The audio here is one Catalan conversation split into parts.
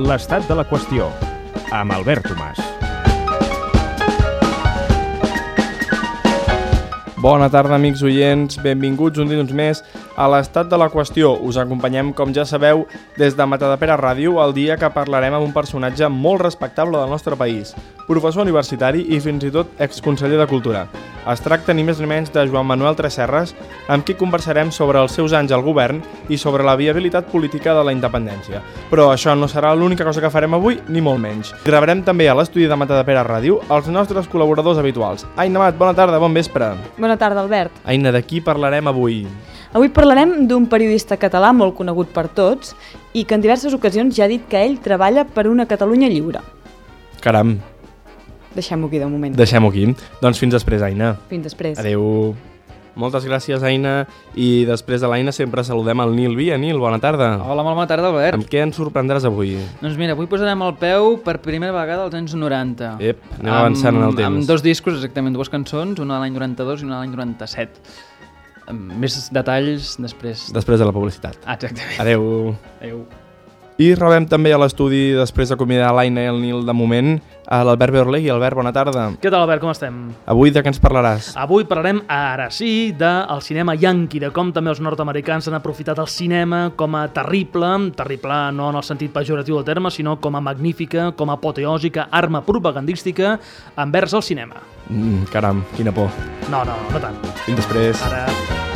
l'estat de la qüestió, amb Albert Tomàs. Bona tarda, amics oients. Benvinguts un dilluns més a l'estat de la qüestió. Us acompanyem, com ja sabeu, des de Matadepera Ràdio, el dia que parlarem amb un personatge molt respectable del nostre país, professor universitari i fins i tot exconseller de Cultura. Es tracta ni més ni menys de Joan Manuel Tresserres, amb qui conversarem sobre els seus anys al govern i sobre la viabilitat política de la independència. Però això no serà l'única cosa que farem avui, ni molt menys. Gravarem també a l'estudi de Matadepera Ràdio els nostres col·laboradors habituals. Aina Mat, bona tarda, bon vespre. Bona tarda, Albert. Aina, de qui parlarem avui? Avui parlarem d'un periodista català molt conegut per tots i que en diverses ocasions ja ha dit que ell treballa per una Catalunya lliure. Caram, Deixem-ho aquí de moment. deixem-ho aquí. Doncs fins després, Aina. Fins després. Adeu. Moltes gràcies, Aina. I després de l'Aina sempre saludem el Nil Via. Nil, bona tarda. Hola, molt bona tarda, Albert. Amb què ens sorprendràs avui? Doncs mira, avui posarem el peu per primera vegada als anys 90. Ep, anem avançant en el temps. Amb dos discos, exactament, dues cançons, una de l'any 92 i una de l'any 97. Més detalls després. Després de la publicitat. Ah, exactament. Adeu. Adéu. I rebem també a l'estudi, després d'acomiadar l'Aina i el Nil de moment, a l'Albert Beorlegui. Albert, bona tarda. Què tal, Albert, com estem? Avui de què ens parlaràs? Avui parlarem, ara sí, del cinema yanqui, de com també els nord-americans han aprofitat el cinema com a terrible, terrible no en el sentit pejoratiu del terme, sinó com a magnífica, com a apoteòsica arma propagandística envers el cinema. Mm, caram, quina por. No, no, no tant. Fins després. Ara...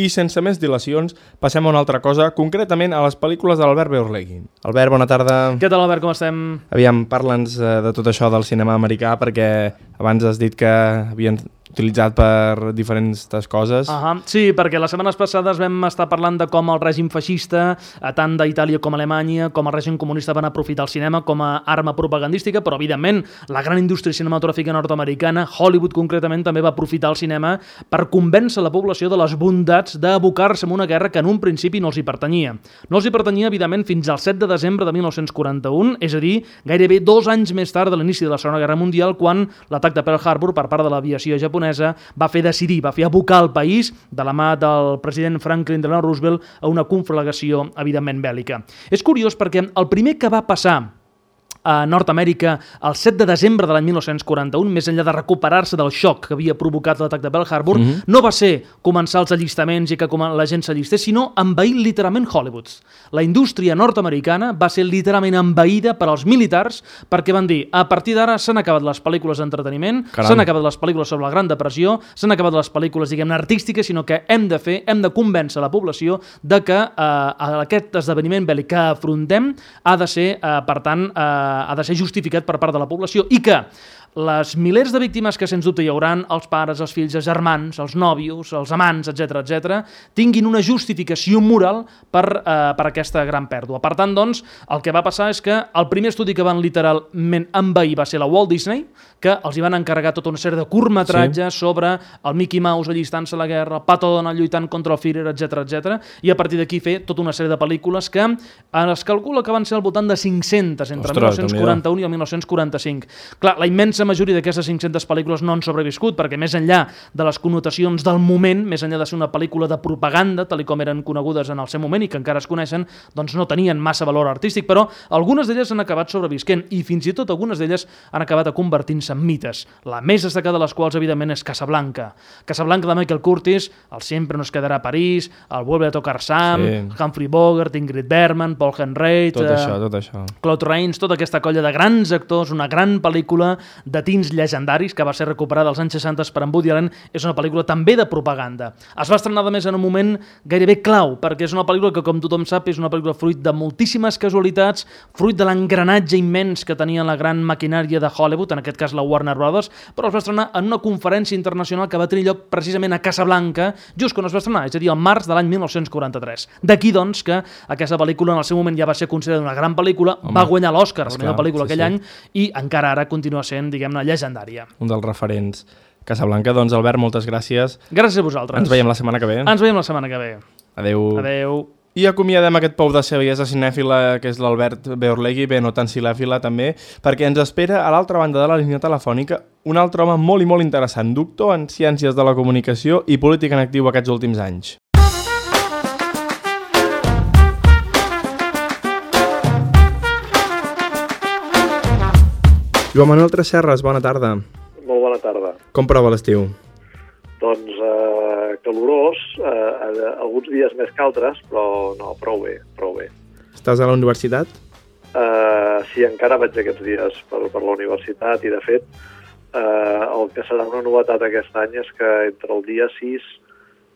I sense més dilacions, passem a una altra cosa, concretament a les pel·lícules de l'Albert Beorlegui. Albert, bona tarda. Què tal, Albert, com estem? Aviam, parla'ns eh, de tot això del cinema americà, perquè abans has dit que havien utilitzat per diferents coses. Uh Sí, perquè les setmanes passades vam estar parlant de com el règim feixista, eh, tant d'Itàlia com Alemanya, com el règim comunista van aprofitar el cinema com a arma propagandística, però evidentment la gran indústria cinematogràfica nord-americana, Hollywood concretament, també va aprofitar el cinema per convèncer la població de les bondats d'abocar-se en una guerra que en un principi no els hi pertanyia. No els hi pertanyia, evidentment, fins al 7 de desembre de 1941, és a dir, gairebé dos anys més tard de l'inici de la Segona Guerra Mundial, quan l'atac de Pearl Harbor per part de l'aviació japonesa va fer decidir, va fer abocar el país de la mà del president Franklin Delano Roosevelt a una conflagració, evidentment, bèl·lica. És curiós perquè el primer que va passar a Nord-Amèrica el 7 de desembre de l'any 1941, més enllà de recuperar-se del xoc que havia provocat l'atac de Pearl Harbor, mm -hmm. no va ser començar els allistaments i que com la gent s'allistés, sinó envair literalment Hollywood. La indústria nord-americana va ser literalment envaïda per als militars perquè van dir, a partir d'ara s'han acabat les pel·lícules d'entreteniment, s'han acabat les pel·lícules sobre la Gran Depressió, s'han acabat les pel·lícules, diguem-ne, artístiques, sinó que hem de fer, hem de convèncer la població de que eh, aquest esdeveniment bèl·lic que afrontem ha de ser, eh, per tant, eh, ha de ser justificat per part de la població i que les milers de víctimes que sens dubte hi hauran, els pares, els fills, els germans, els nòvios, els amants, etc etc, tinguin una justificació moral per, eh, per aquesta gran pèrdua. Per tant, doncs, el que va passar és que el primer estudi que van literalment envair va ser la Walt Disney, que els hi van encarregar tota una sèrie de curtmetratges sí. sobre el Mickey Mouse allistant-se a la guerra, el Pato Donald lluitant contra el Führer, etc etc, i a partir d'aquí fer tota una sèrie de pel·lícules que eh, es calcula que van ser al voltant de 500 entre Ostres, 1941 i el 1945. Clar, la immensa majoria d'aquestes 500 pel·lícules no han sobreviscut, perquè més enllà de les connotacions del moment, més enllà de ser una pel·lícula de propaganda, tal com eren conegudes en el seu moment i que encara es coneixen, doncs no tenien massa valor artístic, però algunes d'elles han acabat sobrevisquent i fins i tot algunes d'elles han acabat a convertint-se en mites. La més destacada de les quals, evidentment, és Casablanca. Casablanca de Michael Curtis, el Sempre nos quedarà a París, el Vuelve a tocar Sam, Sí. Humphrey Bogart, Ingrid Bergman, Paul Henreid, Tot eh, això, tot això. Claude Rains, tota aquesta colla de grans actors, una gran pel·lícula de tins llegendaris que va ser recuperada als anys 60 per en Woody Allen, és una pel·lícula també de propaganda. Es va estrenar de més en un moment gairebé clau, perquè és una pel·lícula que, com tothom sap, és una pel·lícula fruit de moltíssimes casualitats, fruit de l'engranatge immens que tenia la gran maquinària de Hollywood, en aquest cas la Warner Brothers, però es va estrenar en una conferència internacional que va tenir lloc precisament a Casablanca, just quan es va estrenar, és a dir, al març de l'any 1943. D'aquí, doncs, que aquesta pel·lícula en el seu moment ja va ser considerada una gran pel·lícula, Home, va guanyar l'Oscar, la millor pel·lícula sí, aquell sí. any, i encara ara continua sent, diguem-ne, llegendària. Un dels referents. Casablanca, doncs Albert, moltes gràcies. Gràcies a vosaltres. Ens veiem la setmana que ve. Ens veiem la setmana que ve. Adeu. Adeu. I acomiadem aquest pou de saviesa cinèfila, que és l'Albert Beorlegui, bé, no tan cinèfila també, perquè ens espera a l'altra banda de la línia telefònica un altre home molt i molt interessant, doctor en Ciències de la Comunicació i Política en actiu aquests últims anys. Joan Manuel Tresserres, bona tarda. Molt bona tarda. Com prova l'estiu? Doncs eh, calorós, eh, eh, alguns dies més que altres, però no, prou bé, prou bé. Estàs a la universitat? Eh, sí, encara vaig aquests dies per, per la universitat i, de fet, eh, el que serà una novetat aquest any és que entre el dia 6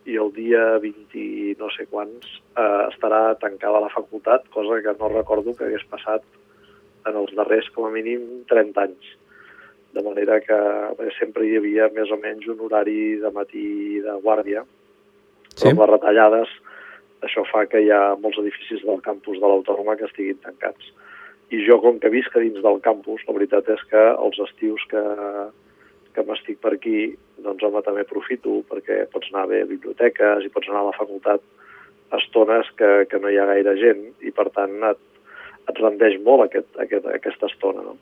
i el dia 20 i no sé quants eh, estarà tancada la facultat, cosa que no recordo que hagués passat en els darrers, com a mínim, 30 anys. De manera que bé, sempre hi havia més o menys un horari de matí de guàrdia, però Sí. amb les retallades això fa que hi ha molts edificis del campus de l'Autònoma que estiguin tancats. I jo, com que visc dins del campus, la veritat és que els estius que, que m'estic per aquí, doncs home, també aprofito perquè pots anar bé a biblioteques i pots anar a la facultat a estones que, que no hi ha gaire gent i per tant et, et rendeix molt aquest, aquest, aquesta estona. No?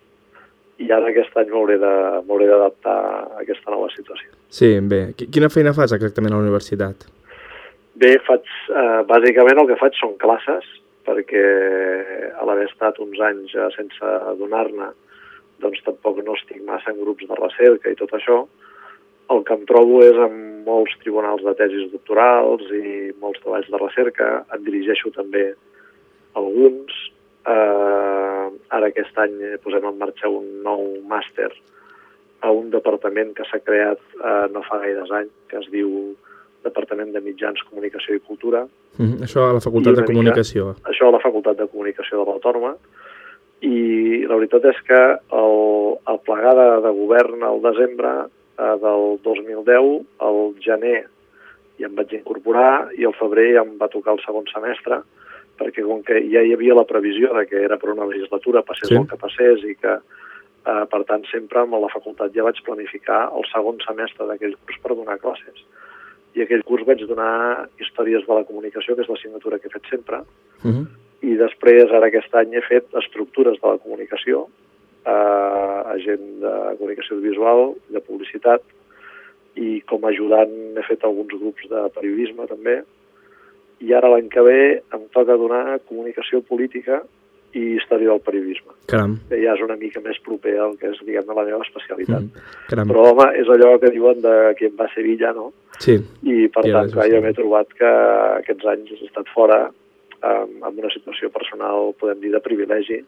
I ara aquest any m'hauré d'adaptar a aquesta nova situació. Sí, bé. Qui- Quina feina fas exactament a la universitat? Bé, faig, eh, bàsicament el que faig són classes, perquè a l'haver estat uns anys eh, sense adonar-ne, doncs tampoc no estic massa en grups de recerca i tot això. El que em trobo és amb molts tribunals de tesis doctorals i molts treballs de recerca. En dirigeixo també alguns. Eh, ara aquest any posem en marxa un nou màster a un departament que s'ha creat eh, no fa gaires anys, que es diu Departament de Mitjans, Comunicació i Cultura, Mm -hmm. Això a la Facultat I de una mica- Comunicació. això a la Facultat de Comunicació de l'Autònoma, i la veritat és que el, el plegada de govern al desembre eh, del 2010, al gener ja em vaig incorporar i al febrer ja em va tocar el segon semestre, perquè com que ja hi havia la previsió de que era per una legislatura, passés Sí. el que passés i que, eh, per tant, sempre amb la facultat ja vaig planificar el segon semestre d'aquell curs per donar classes. I aquell curs vaig donar Històries de la Comunicació, que és l'assignatura que he fet sempre, Mm -hmm. i després, ara aquest any, he fet estructures de la comunicació, eh, agent de comunicació visual, de publicitat, i com a ajudant he fet alguns grups de periodisme també, i ara l'any que ve em toca donar comunicació política i història del periodisme, Caram. que ja és una mica més proper al que és, diguem la meva especialitat. Mm. Caram. Però, home, és allò que diuen de qui en va a Sevilla, no? Sí. i per Ja, tant clar, jo m'he trobat que aquests anys he estat fora um, amb una situació personal, podem dir, de privilegi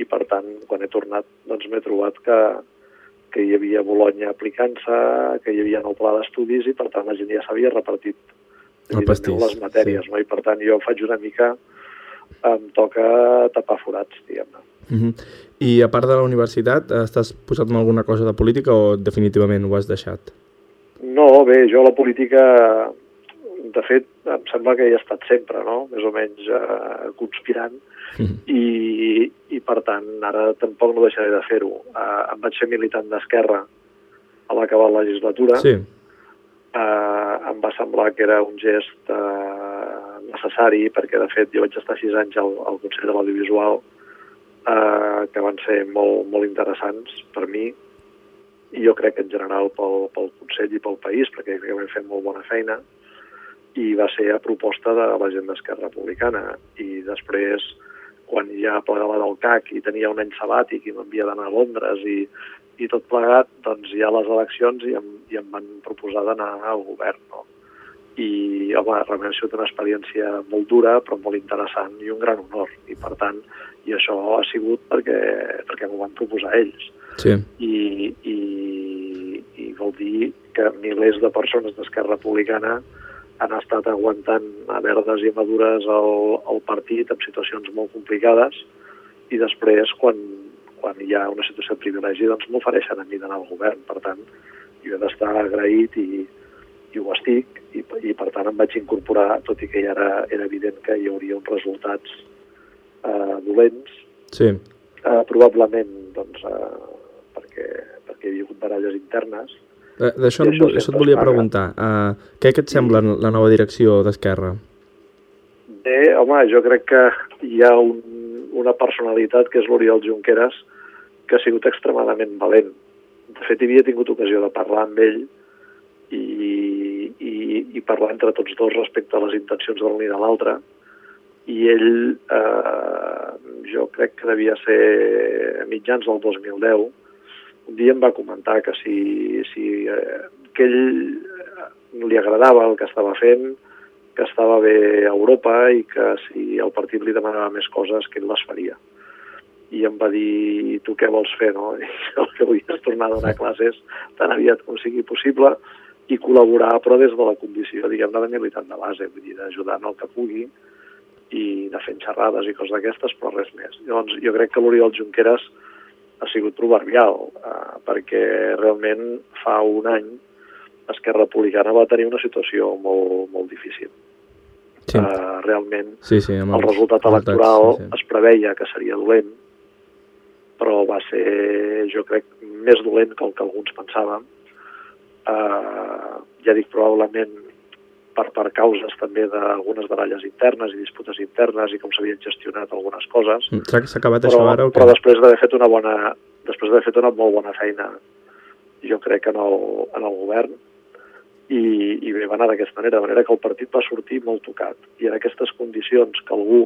i per tant, quan he tornat, doncs m'he trobat que, que hi havia Bologna aplicant-se, que hi havia el pla d'estudis i per tant la gent ja s'havia repartit evidentment, pastís, les matèries, sí. no? i per tant jo faig una mica em toca tapar forats, diguem-ne. Mm -hmm. I a part de la universitat, estàs posat en alguna cosa de política o definitivament ho has deixat? No, bé, jo la política, de fet, em sembla que hi he estat sempre, no? Més o menys eh, conspirant, Mhm. i, i per tant, ara tampoc no deixaré de fer-ho. Eh, em vaig fer militant d'Esquerra a l'acabar la legislatura. Sí. Eh, em va semblar que era un gest eh, necessari, perquè de fet jo vaig estar sis anys al, al Consell de l'Audiovisual, eh, que van ser molt, molt interessants per mi, i jo crec que en general pel, pel Consell i pel país, perquè crec que vam fer molt bona feina, i va ser a proposta de la gent d'Esquerra Republicana. I després, quan ja plegava del CAC i tenia un any sabàtic i m'havia d'anar a Londres i, i tot plegat, doncs hi ha les eleccions i em, i em van proposar d'anar al govern. No? I, home, realment ha sigut una experiència molt dura, però molt interessant i un gran honor. I, per tant, i això ha sigut perquè, perquè m'ho van proposar ells. Sí. i, i, i vol dir que milers de persones d'Esquerra Republicana han estat aguantant a verdes i madures el, el partit en situacions molt complicades i després, quan, quan hi ha una situació de privilegi, doncs m'ofereixen a mi d'anar al govern. Per tant, jo he d'estar agraït i, i ho estic, i, i per tant em vaig incorporar, tot i que ja era, era evident que hi hauria uns resultats eh, dolents, Sí. eh, probablement doncs, eh, perquè, perquè hi havia hagut baralles internes, Eh, D'això no, això això et volia preguntar. Uh, què, què et sembla la nova direcció d'Esquerra? Bé, home, jo crec que hi ha un, una personalitat que és l'Oriol Junqueras que ha sigut extremadament valent. De fet, havia tingut ocasió de parlar amb ell i, i, i parlar entre tots dos respecte a les intencions de l'un i de l'altre. I ell, eh, jo crec que devia ser a mitjans del 2010, un dia em va comentar que si, si eh, que ell eh, li agradava el que estava fent, que estava bé a Europa i que si el partit li demanava més coses que ell les faria. I em va dir, tu què vols fer, no? I el que vull és tornar a donar classes tan aviat com sigui possible i col·laborar, però des de la condició, diguem-ne, de militant de base, vull dir, d'ajudar en el que pugui i de fent xerrades i coses d'aquestes, però res més. Llavors, jo crec que l'Oriol Junqueras ha sigut proverbial, eh, perquè realment fa un any Esquerra Republicana va tenir una situació molt, molt difícil. Sí. Eh, realment Sí, sí. El els resultat electoral sí, sí. es preveia que seria dolent, però va ser, jo crec, més dolent que el que alguns pensàvem. Eh, ja dic, probablement per, per causes també d'algunes baralles internes i disputes internes i com s'havien gestionat algunes coses, Mm, S'ha acabat però, això ara o què? però després d'haver fet una bona després d'haver fet una molt bona feina jo crec en el, en el govern i, i bé, va anar d'aquesta manera, de manera que el partit va sortir molt tocat. I en aquestes condicions que algú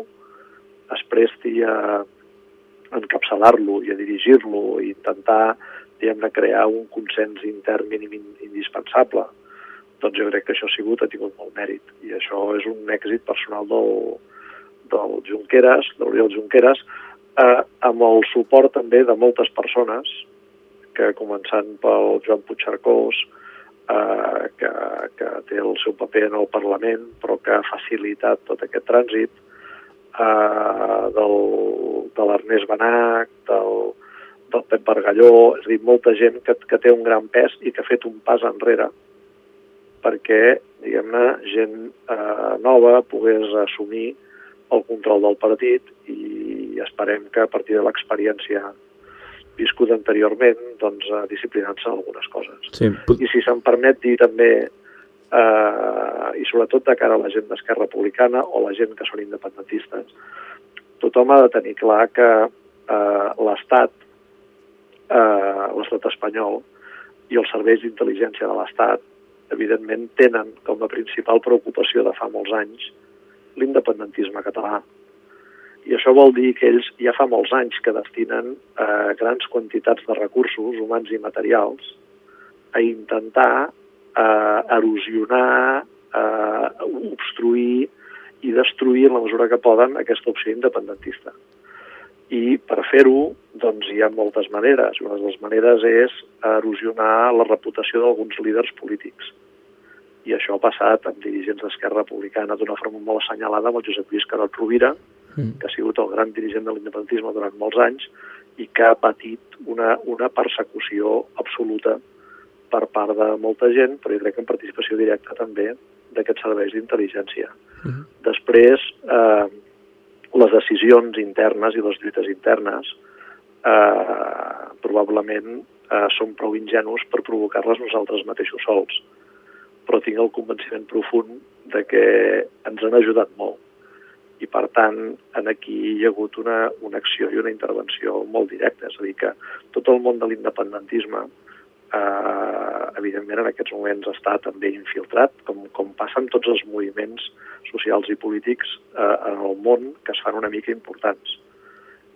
es presti a encapçalar-lo i a dirigir-lo i intentar diguem-ne, crear un consens intern mínim in- indispensable doncs jo crec que això ha sigut, ha tingut molt mèrit. I això és un èxit personal del, del Junqueras, de l'Oriol Junqueras, eh, amb el suport també de moltes persones, que començant pel Joan Puigcercós, eh, que, que té el seu paper en el Parlament, però que ha facilitat tot aquest trànsit, eh, del, de l'Ernest Benach, del, del Pep Bargalló, és a dir, molta gent que, que té un gran pes i que ha fet un pas enrere perquè, diguem-ne, gent eh, nova pogués assumir el control del partit i esperem que a partir de l'experiència viscuda anteriorment, doncs, disciplinant-se en algunes coses. Sí. I si se'm permet dir també, eh, i sobretot de cara a la gent d'Esquerra Republicana o la gent que són independentistes, tothom ha de tenir clar que eh, l'Estat, eh, l'estat espanyol i els serveis d'intel·ligència de l'Estat, evidentment, tenen com a principal preocupació de fa molts anys l'independentisme català. I això vol dir que ells ja fa molts anys que destinen eh, grans quantitats de recursos humans i materials a intentar eh, erosionar, eh, obstruir i destruir en la mesura que poden aquesta opció independentista. I per fer-ho, doncs, hi ha moltes maneres. Una de les maneres és erosionar la reputació d'alguns líders polítics. I això ha passat amb dirigents d'Esquerra Republicana d'una forma molt assenyalada amb el Josep Lluís Carot Rovira, Mm. que ha sigut el gran dirigent de l'independentisme durant molts anys i que ha patit una, una persecució absoluta per part de molta gent, però jo crec que en participació directa també d'aquests serveis d'intel·ligència. Mhm. Després, eh, les decisions internes i les lluites internes eh, probablement eh, són prou ingenus per provocar-les nosaltres mateixos sols. Però tinc el convenciment profund de que ens han ajudat molt. I, per tant, en aquí hi ha hagut una, una acció i una intervenció molt directa. És a dir, que tot el món de l'independentisme eh, evidentment en aquests moments està també infiltrat, com, com passa amb tots els moviments socials i polítics eh, en el món que es fan una mica importants.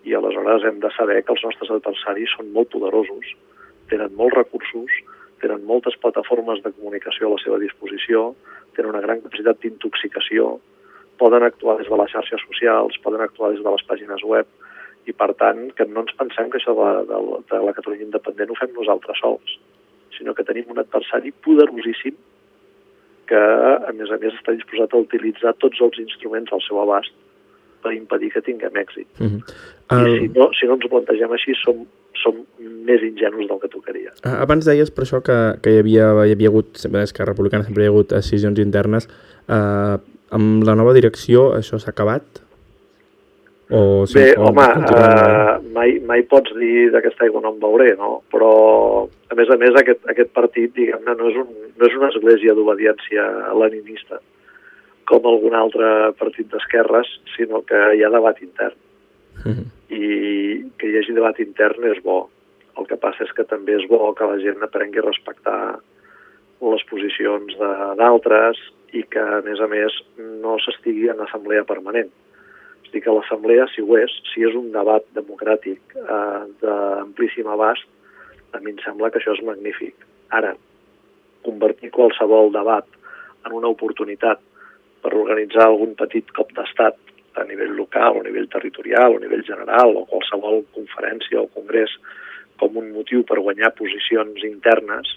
I aleshores hem de saber que els nostres adversaris són molt poderosos, tenen molts recursos, tenen moltes plataformes de comunicació a la seva disposició, tenen una gran capacitat d'intoxicació, poden actuar des de les xarxes socials, poden actuar des de les pàgines web, I per tant, que no ens pensem que això de la, de, de la Catalunya independent ho fem nosaltres sols, sinó que tenim un adversari poderosíssim que, a més a més, està disposat a utilitzar tots els instruments al seu abast per impedir que tinguem èxit. Mhm. I El- si no, si no ens plantegem així, som, som més ingenus del que tocaria. Ah, Abans deies per això que, que hi, havia, hi havia hagut, sempre és que a Republicana sempre hi ha hagut decisions internes. Eh, amb la nova direcció això s'ha acabat? O, sí, Bé, home, uh, mai, mai pots dir d'aquesta aigua no en veuré, no? Però, a més a més, aquest, aquest partit, diguem-ne, no, és un, no és una església d'obediència leninista, com algun altre partit d'esquerres, sinó que hi ha debat intern. Mhm. I que hi hagi debat intern és bo. El que passa és que també és bo que la gent aprengui a respectar les posicions d'altres i que, a més a més, no s'estigui en assemblea permanent. És dir, que l'assemblea, si ho és, si és un debat democràtic eh, d'amplíssim abast, a mi em sembla que això és magnífic. Ara, convertir qualsevol debat en una oportunitat per organitzar algun petit cop d'estat a nivell local, a nivell territorial, a nivell general, o qualsevol conferència o congrés com un motiu per guanyar posicions internes,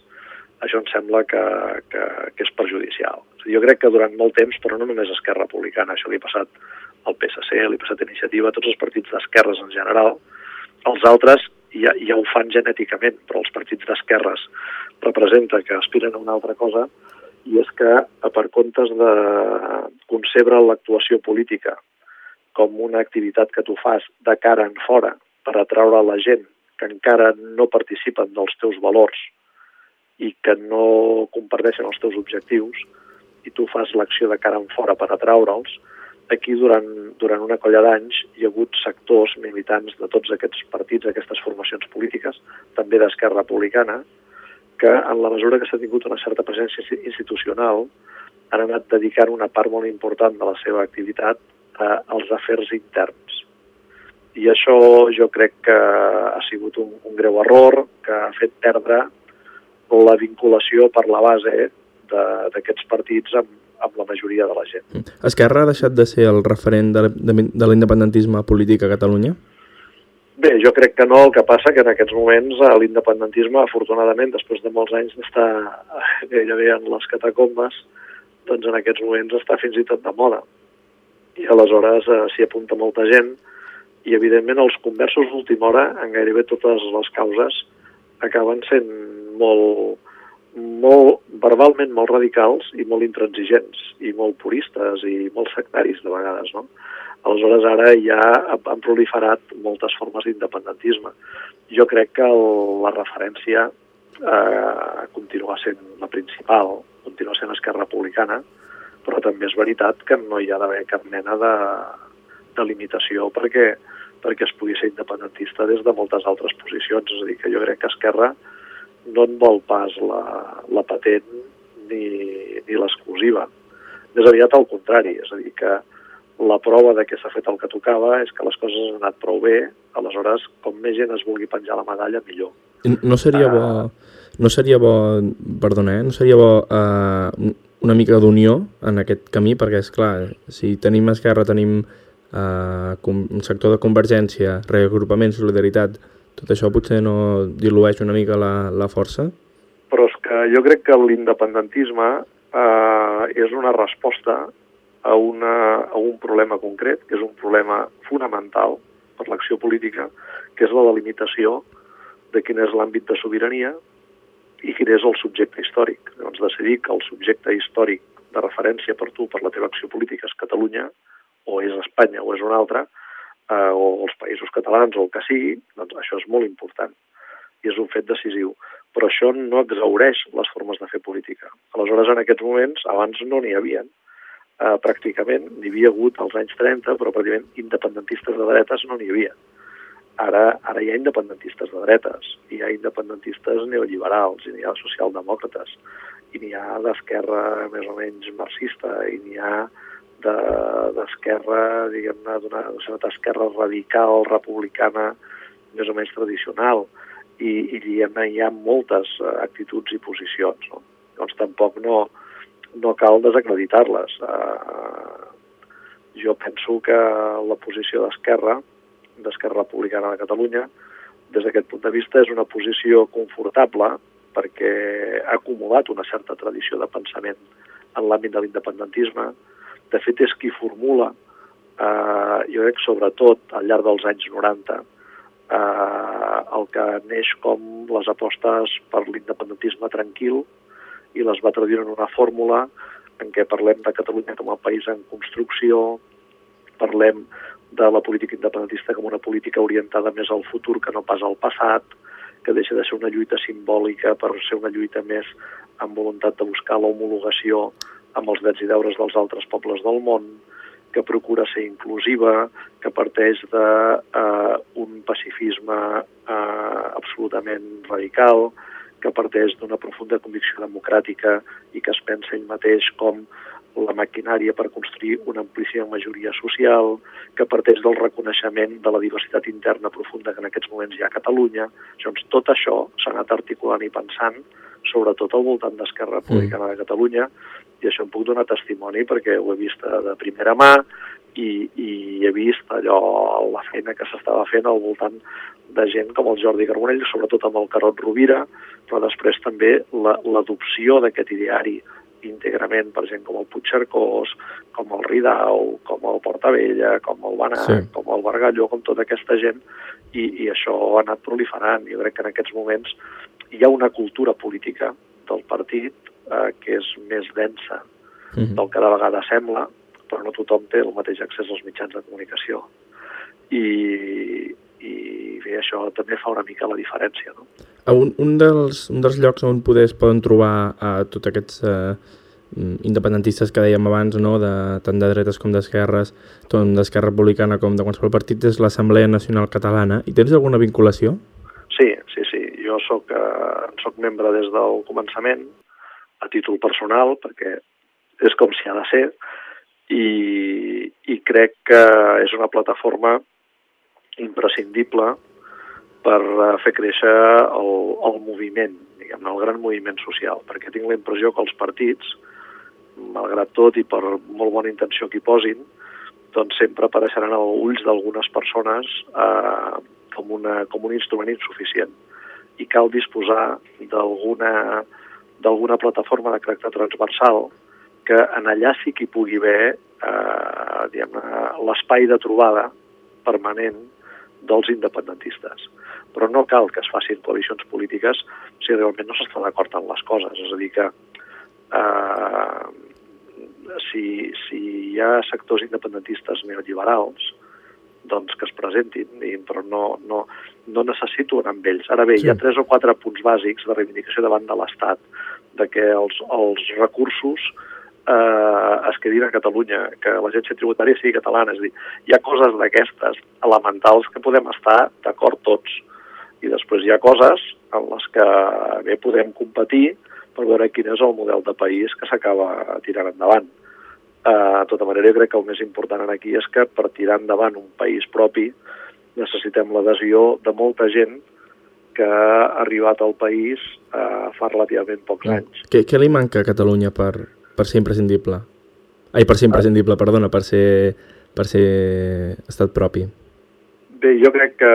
això em sembla que, que, que és perjudicial. Jo crec que durant molt temps, però no només Esquerra Republicana, això li ha passat al PSC, li ha passat a Iniciativa, tots els partits d'esquerres en general, els altres ja, ja ho fan genèticament, però els partits d'esquerres representa que aspiren a una altra cosa, i és que per comptes de concebre l'actuació política com una activitat que tu fas de cara en fora per atraure la gent que encara no participen dels teus valors i que no comparteixen els teus objectius i tu fas l'acció de cara en fora per atraure'ls, aquí durant, durant una colla d'anys hi ha hagut sectors militants de tots aquests partits, aquestes formacions polítiques, també d'Esquerra Republicana, que en la mesura que s'ha tingut una certa presència insti- institucional han anat dedicant una part molt important de la seva activitat eh, als afers interns. I això jo crec que ha sigut un, un greu error que ha fet perdre la vinculació per la base d'aquests partits amb, amb la majoria de la gent. Esquerra ha deixat de ser el referent de, de, de l'independentisme polític a Catalunya? Bé, jo crec que no, el que passa que en aquests moments eh, l'independentisme, afortunadament, després de molts anys d'estar eh, gairebé en les catacombes, doncs en aquests moments està fins i tot de moda. I aleshores eh, s'hi apunta molta gent i, evidentment, els conversos d'última hora en gairebé totes les causes acaben sent molt, molt verbalment molt radicals i molt intransigents i molt puristes i molt sectaris de vegades, no? Aleshores, ara ja han proliferat moltes formes d'independentisme. Jo crec que el, la referència eh, continua sent la principal, continua sent Esquerra Republicana, però també és veritat que no hi ha d'haver cap mena de, de limitació perquè, perquè es pugui ser independentista des de moltes altres posicions. És a dir, que jo crec que Esquerra no en vol pas la, la patent ni, ni l'exclusiva. Més aviat al contrari, és a dir, que la prova de que s'ha fet el que tocava és que les coses han anat prou bé, aleshores, com més gent es vulgui penjar la medalla, millor. No seria bo, no seria bo perdona, eh? no seria bo eh, una mica d'unió en aquest camí, perquè, és clar, si tenim Esquerra, tenim eh, un sector de convergència, reagrupament, solidaritat, tot això potser no dilueix una mica la, la força? Però és que jo crec que l'independentisme eh, és una resposta a, una, a un problema concret, que és un problema fonamental per l'acció política, que és la delimitació de quin és l'àmbit de sobirania i quin és el subjecte històric. Llavors, decidir que el subjecte històric de referència per tu, per la teva acció política, és Catalunya, o és Espanya, o és una altra, eh, o els països catalans, o el que sigui, doncs això és molt important i és un fet decisiu. Però això no exaureix les formes de fer política. Aleshores, en aquests moments, abans no n'hi havia. Eh, pràcticament n'hi havia hagut als anys 30, però pràcticament independentistes de dretes no n'hi havia. Ara, ara hi ha independentistes de dretes, hi ha independentistes neoliberals, i n'hi ha socialdemòcrates, i n'hi ha d'esquerra més o menys marxista, i n'hi ha d'esquerra, de, diguem-ne, d'una certa esquerra radical, republicana, més o menys tradicional, i, i diguem-ne, hi ha moltes eh, actituds i posicions. No? Llavors tampoc no, no cal desacreditar-les. Eh, jo penso que la posició d'Esquerra d'Esquerra Republicana de Catalunya. Des d'aquest punt de vista és una posició confortable perquè ha acumulat una certa tradició de pensament en l'àmbit de l'independentisme. De fet, és qui formula, eh, jo crec, sobretot al llarg dels anys 90, eh, el que neix com les apostes per l'independentisme tranquil i les va traduir en una fórmula en què parlem de Catalunya com a país en construcció, parlem de la política independentista com una política orientada més al futur que no pas al passat, que deixa de ser una lluita simbòlica per ser una lluita més amb voluntat de buscar l'homologació amb els drets i deures dels altres pobles del món, que procura ser inclusiva, que parteix d'un eh, un pacifisme eh, absolutament radical, que parteix d'una profunda convicció democràtica i que es pensa ell mateix com la maquinària per construir una amplíssima majoria social, que parteix del reconeixement de la diversitat interna profunda que en aquests moments hi ha a Catalunya. Doncs tot això s'ha anat articulant i pensant, sobretot al voltant d'Esquerra Republicana de Catalunya, i això em puc donar testimoni perquè ho he vist de primera mà i, i he vist allò, la feina que s'estava fent al voltant de gent com el Jordi Carbonell, sobretot amb el Carot Rovira, però després també l'adopció la, d'aquest ideari íntegrament per gent com el Puigcercós, com el Ridau, com el Portavella, com el Banat, sí. com el Bargalló, com tota aquesta gent, i, i això ha anat proliferant. Jo crec que en aquests moments hi ha una cultura política del partit eh, que és més densa mm -hmm. del que de vegades sembla, però no tothom té el mateix accés als mitjans de comunicació. I, i bé, això també fa una mica la diferència. No? Un, un, dels, un dels llocs on poder es poden trobar uh, tots aquests uh, independentistes que dèiem abans, no? de, tant de dretes com d'esquerres, tant d'Esquerra Republicana com de qualsevol partit, és l'Assemblea Nacional Catalana. I tens alguna vinculació? Sí, sí, sí. Jo soc, uh, soc membre des del començament, a títol personal, perquè és com si ha de ser, i, i crec que és una plataforma imprescindible per eh, fer créixer el, el moviment, diguem el gran moviment social, perquè tinc la impressió que els partits, malgrat tot i per molt bona intenció que hi posin, doncs sempre apareixeran als ulls d'algunes persones eh, com, una, com un instrument insuficient. I cal disposar d'alguna d'alguna plataforma de caràcter transversal que en allà sí que hi pugui haver eh, l'espai de trobada permanent dels independentistes. Però no cal que es facin coalicions polítiques si realment no s'està d'acord en les coses. És a dir, que eh, si, si hi ha sectors independentistes neoliberals, doncs que es presentin, però no, no, no necessito anar amb ells. Ara bé, sí. hi ha tres o quatre punts bàsics de reivindicació davant de l'Estat, de que els, els recursos eh, es quedin a Catalunya, que l'agència tributària sigui catalana. És a dir, hi ha coses d'aquestes elementals que podem estar d'acord tots. I després hi ha coses en les que bé podem competir per veure quin és el model de país que s'acaba tirant endavant. Uh, de tota manera, jo crec que el més important aquí és que per tirar endavant un país propi necessitem l'adhesió de molta gent que ha arribat al país uh, fa relativament pocs ah. anys. Què, què li manca a Catalunya per, per ser imprescindible? Ai, per ser imprescindible, ah. perdona, per ser, per ser estat propi. Bé, jo crec que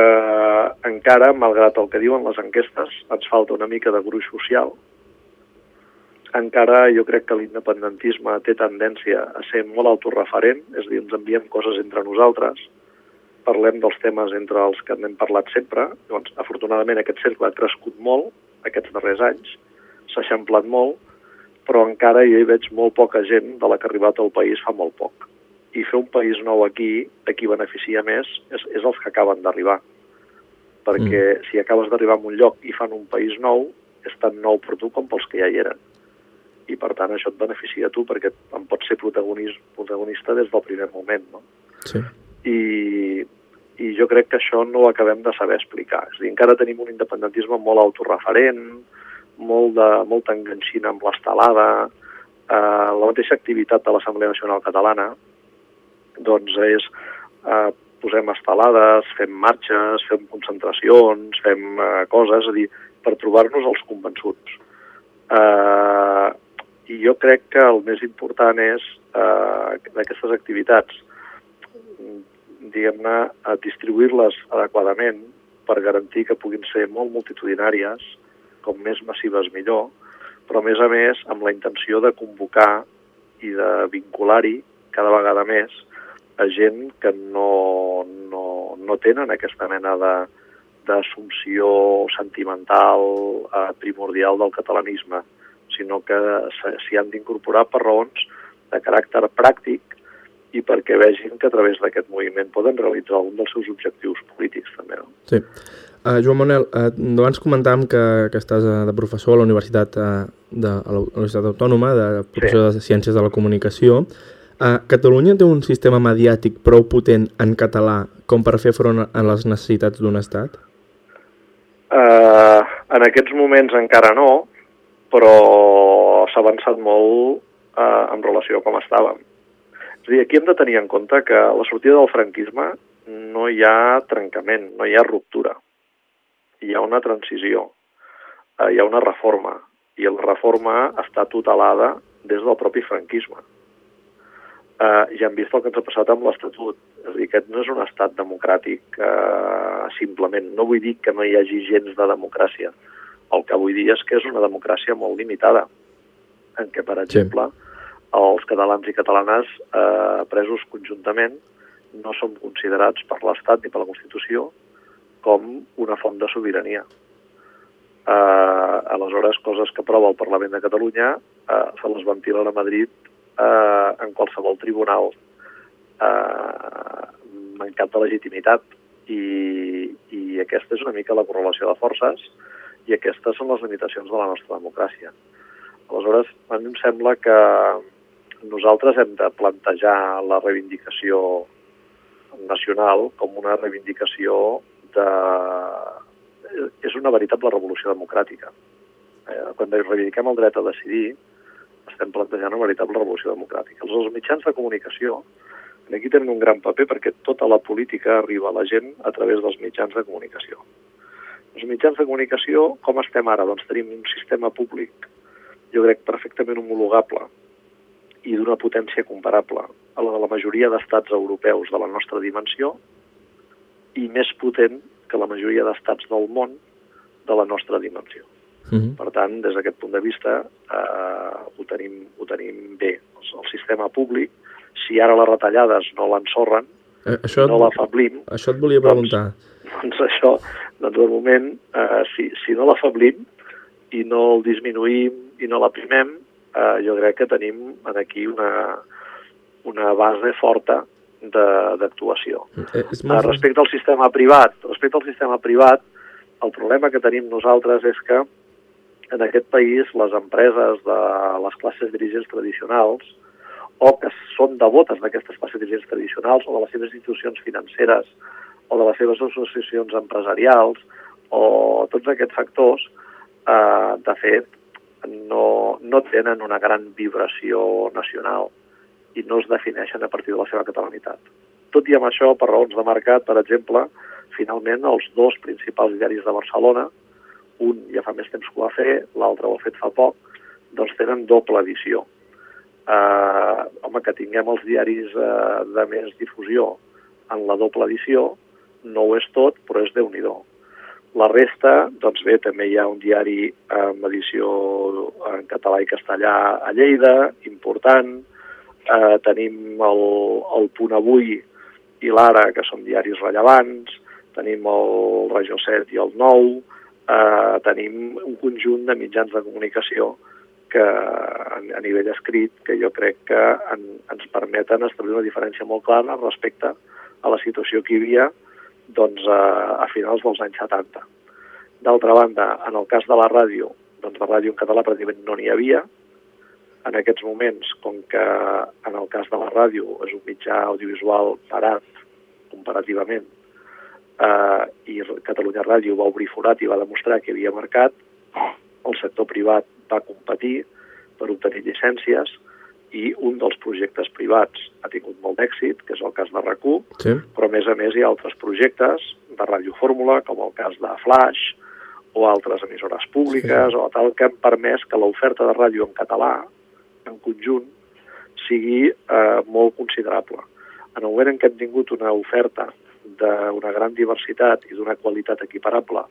encara, malgrat el que diuen les enquestes, ens falta una mica de gruix social, encara jo crec que l'independentisme té tendència a ser molt autorreferent, és a dir, ens enviem coses entre nosaltres, parlem dels temes entre els que n'hem parlat sempre, doncs afortunadament aquest cercle ha crescut molt aquests darrers anys, s'ha eixamplat molt, però encara jo hi veig molt poca gent de la que ha arribat al país fa molt poc. I fer un país nou aquí, a qui beneficia més, és, és els que acaben d'arribar. Perquè mm. si acabes d'arribar a un lloc i fan un país nou, és tan nou per tu com pels que ja hi eren i per tant això et beneficia a tu perquè en pots ser protagonista, protagonista des del primer moment, no? Sí. I, I jo crec que això no ho acabem de saber explicar. És dir, encara tenim un independentisme molt autorreferent, molt de, molta enganxina amb l'estelada, eh, la mateixa activitat de l'Assemblea Nacional Catalana, doncs és eh, posem estelades, fem marxes, fem concentracions, fem eh, coses, és a dir, per trobar-nos els convençuts. Eh, i jo crec que el més important és eh, d'aquestes activitats diguem-ne, distribuir-les adequadament per garantir que puguin ser molt multitudinàries, com més massives millor, però a més a més amb la intenció de convocar i de vincular-hi cada vegada més a gent que no, no, no tenen aquesta mena de d'assumpció sentimental eh, primordial del catalanisme, sinó que s'hi han d'incorporar per raons de caràcter pràctic i perquè vegin que a través d'aquest moviment poden realitzar algun dels seus objectius polítics també. No? Sí. Uh, Joan Manuel, uh, abans comentàvem que, que estàs uh, de professor a la Universitat, uh, de, a la Universitat Autònoma, de professor sí. de Ciències de la Comunicació. Uh, Catalunya té un sistema mediàtic prou potent en català com per fer front a les necessitats d'un estat? Uh, en aquests moments encara no, però s'ha avançat molt uh, en relació a com estàvem. És a dir, aquí hem de tenir en compte que a la sortida del franquisme no hi ha trencament, no hi ha ruptura. Hi ha una transició, uh, hi ha una reforma, i la reforma està tutelada des del propi franquisme. Uh, ja hem vist el que ens ha passat amb l'Estatut. És a dir, aquest no és un estat democràtic uh, simplement. No vull dir que no hi hagi gens de democràcia. El que vull dir és que és una democràcia molt limitada, en què, per exemple, sí. els catalans i catalanes eh, presos conjuntament no són considerats per l'Estat ni per la Constitució com una font de sobirania. Eh, aleshores, coses que aprova el Parlament de Catalunya eh, se les ventilen a Madrid eh, en qualsevol tribunal eh, mancat de legitimitat i, i aquesta és una mica la correlació de forces i aquestes són les limitacions de la nostra democràcia. Aleshores, a mi em sembla que nosaltres hem de plantejar la reivindicació nacional com una reivindicació de... és una veritable revolució democràtica. Eh, quan reivindiquem el dret a decidir, estem plantejant una veritable revolució democràtica. Els, els mitjans de comunicació aquí tenen un gran paper perquè tota la política arriba a la gent a través dels mitjans de comunicació. Els mitjans de comunicació, com estem ara? Doncs tenim un sistema públic, jo crec, perfectament homologable i d'una potència comparable a la de la majoria d'estats europeus de la nostra dimensió i més potent que la majoria d'estats del món de la nostra dimensió. Uh -huh. Per tant, des d'aquest punt de vista, eh, ho, tenim, ho tenim bé. El, el sistema públic, si ara les retallades no l'ensorren, eh, això no l'afablim... Això et volia preguntar. Doncs, doncs això, doncs de moment, eh, si, si no l'afablim i no el disminuïm i no l'aprimem, eh, jo crec que tenim aquí una, una base forta d'actuació. Eh, molt... Eh, respecte al sistema privat, respecte al sistema privat, el problema que tenim nosaltres és que en aquest país les empreses de les classes dirigents tradicionals o que són devotes d'aquestes classes dirigents tradicionals o de les seves institucions financeres o de les seves associacions empresarials o tots aquests factors, eh, de fet, no, no tenen una gran vibració nacional i no es defineixen a partir de la seva catalanitat. Tot i amb això, per raons de mercat, per exemple, finalment els dos principals diaris de Barcelona, un ja fa més temps que ho va fer, l'altre ho ha fet fa poc, doncs tenen doble edició. Eh, home, que tinguem els diaris eh, de més difusió en la doble edició no ho és tot, però és déu nhi La resta, doncs bé, també hi ha un diari amb edició en català i castellà a Lleida, important. Eh, tenim el, el Punt Avui i l'Ara, que són diaris rellevants. Tenim el Regió 7 i el Nou eh, tenim un conjunt de mitjans de comunicació que a, a nivell escrit que jo crec que en, ens permeten establir una diferència molt clara respecte a la situació que hi havia doncs, a, a finals dels anys 70. D'altra banda, en el cas de la ràdio, doncs la ràdio en català pràcticament no n'hi havia. En aquests moments, com que en el cas de la ràdio és un mitjà audiovisual parat comparativament eh, i Catalunya Ràdio va obrir forat i va demostrar que havia mercat, el sector privat va competir per obtenir llicències i un dels projectes privats ha tingut molt d'èxit, que és el cas de rac sí. però a més a més hi ha altres projectes de Ràdio Fórmula, com el cas de Flash, o altres emissores públiques, sí. o tal, que han permès que l'oferta de ràdio en català, en conjunt, sigui eh, molt considerable. En el moment en què hem tingut una oferta d'una gran diversitat i d'una qualitat equiparable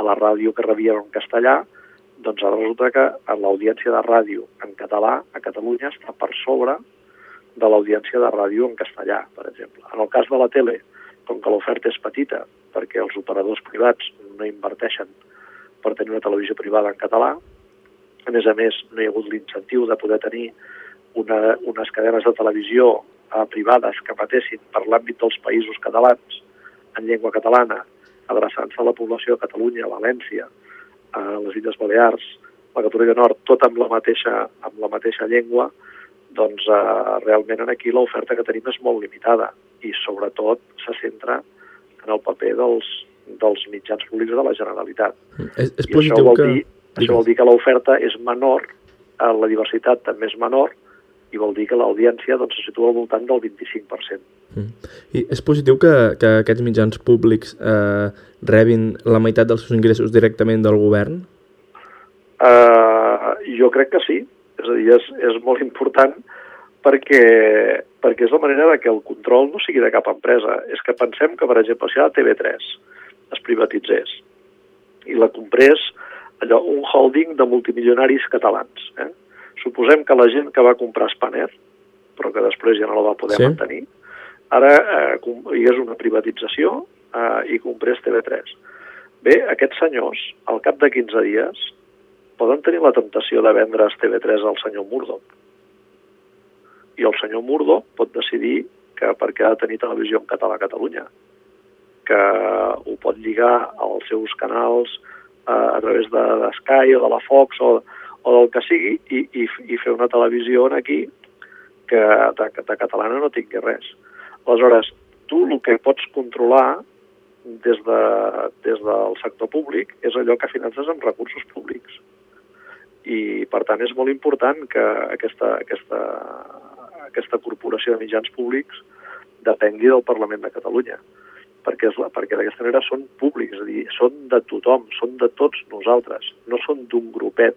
a la ràdio que rebien en castellà, doncs ara resulta que l'audiència de ràdio en català a Catalunya està per sobre de l'audiència de ràdio en castellà, per exemple. En el cas de la tele, com que l'oferta és petita, perquè els operadors privats no inverteixen per tenir una televisió privada en català, a més a més, no hi ha hagut l'incentiu de poder tenir una, unes cadenes de televisió eh, privades que patessin per l'àmbit dels països catalans en llengua catalana, adreçant-se a la població de Catalunya, València, a les Illes Balears, la Catalunya Nord, tot amb la mateixa, amb la mateixa llengua, doncs eh, realment aquí l'oferta que tenim és molt limitada i sobretot se centra en el paper dels, dels mitjans públics de la Generalitat. És, és I això vol, que... dir, això vol dir que l'oferta és menor, eh, la diversitat també és menor, i vol dir que l'audiència doncs, se situa al voltant del 25%. Mm. I és positiu que, que aquests mitjans públics eh, rebin la meitat dels seus ingressos directament del govern? Uh, jo crec que sí, és a dir, és, és molt important perquè, perquè és la manera de que el control no sigui de cap empresa. És que pensem que, per exemple, si la TV3 es privatitzés i la comprés allò, un holding de multimilionaris catalans, eh? Suposem que la gent que va comprar Spanair, però que després ja no la va poder Sí. mantenir, ara eh, hi hagués una privatització eh, i comprés TV3. Bé, aquests senyors, al cap de 15 dies, poden tenir la temptació de vendre's TV3 al senyor Murdoch. I el senyor Murdoch pot decidir que perquè ha de tenir televisió en català a Catalunya, que ho pot lligar als seus canals eh, a través de, de Sky o de la Fox o, o del que sigui i, i, i fer una televisió aquí que de, de catalana no tingui res. Aleshores, tu el que pots controlar des, de, des del sector públic és allò que finances amb recursos públics. I, per tant, és molt important que aquesta, aquesta, aquesta corporació de mitjans públics depengui del Parlament de Catalunya, perquè, és la, perquè d'aquesta manera són públics, és a dir, són de tothom, són de tots nosaltres, no són d'un grupet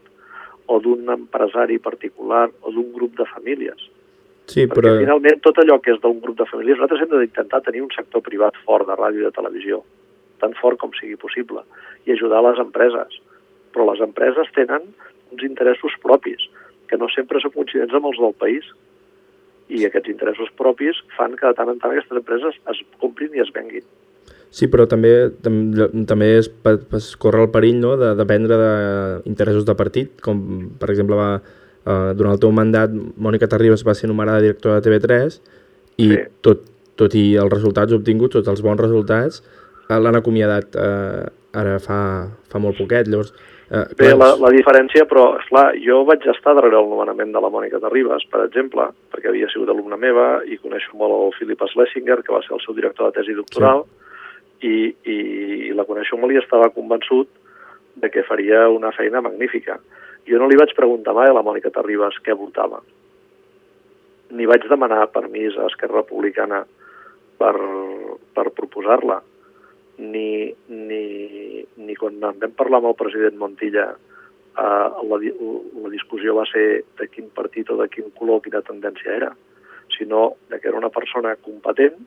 o d'un empresari particular o d'un grup de famílies. Sí, Perquè però... finalment tot allò que és d'un grup de famílies, nosaltres hem d'intentar tenir un sector privat fort de ràdio i de televisió, tan fort com sigui possible, i ajudar les empreses. Però les empreses tenen uns interessos propis, que no sempre són coincidents amb els del país, i aquests interessos propis fan que de tant en tant aquestes empreses es comprin i es venguin. Sí, però també tam, també es, es corre el perill no, de dependre d'interessos de partit, com per exemple va, eh, durant el teu mandat Mònica Terribas va ser nomenada directora de TV3 i Sí. tot, tot i els resultats obtinguts, tots els bons resultats, eh, l'han acomiadat eh, ara fa, fa molt poquet. Llavors, eh, Bé, la, la diferència, però, esclar, jo vaig estar darrere el nomenament de la Mònica Terribas, per exemple, perquè havia sigut alumna meva i coneixo molt el Philip Schlesinger, que va ser el seu director de tesi doctoral, i, i, i la coneixo molt i estava convençut de que faria una feina magnífica. Jo no li vaig preguntar mai a la Mònica Terribas què votava. Ni vaig demanar permís a Esquerra Republicana per, per proposar-la. Ni, ni, ni quan en vam parlar amb el president Montilla eh, la, la discussió va ser de quin partit o de quin color, quina tendència era, sinó de que era una persona competent,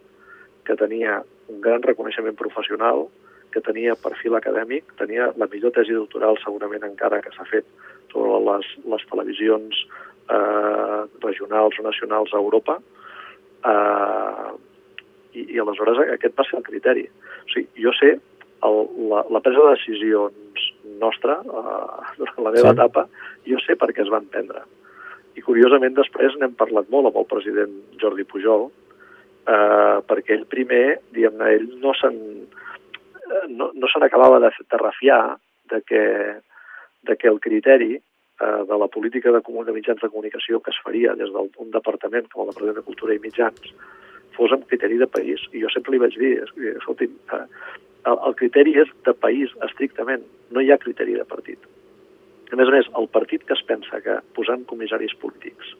que tenia un gran reconeixement professional, que tenia perfil acadèmic, tenia la millor tesi doctoral segurament encara que s'ha fet sobre les, les televisions eh, regionals o nacionals a Europa, eh, i, i aleshores aquest va ser el criteri. O sigui, jo sé el, la, la presa de decisions nostra eh, durant la meva Sí. etapa, jo sé per què es van prendre. I curiosament després n'hem parlat molt amb el president Jordi Pujol, eh, perquè ell primer, diguem-ne, ell no se'n eh, no, no se n'acabava de, de refiar de que, de que el criteri eh, de la política de, de mitjans de comunicació que es faria des d'un departament com el Departament de Cultura i Mitjans fos amb criteri de país. I jo sempre li vaig dir, es- escolti'm, eh, el, el criteri és de país estrictament, no hi ha criteri de partit. A més a més, el partit que es pensa que posant comissaris polítics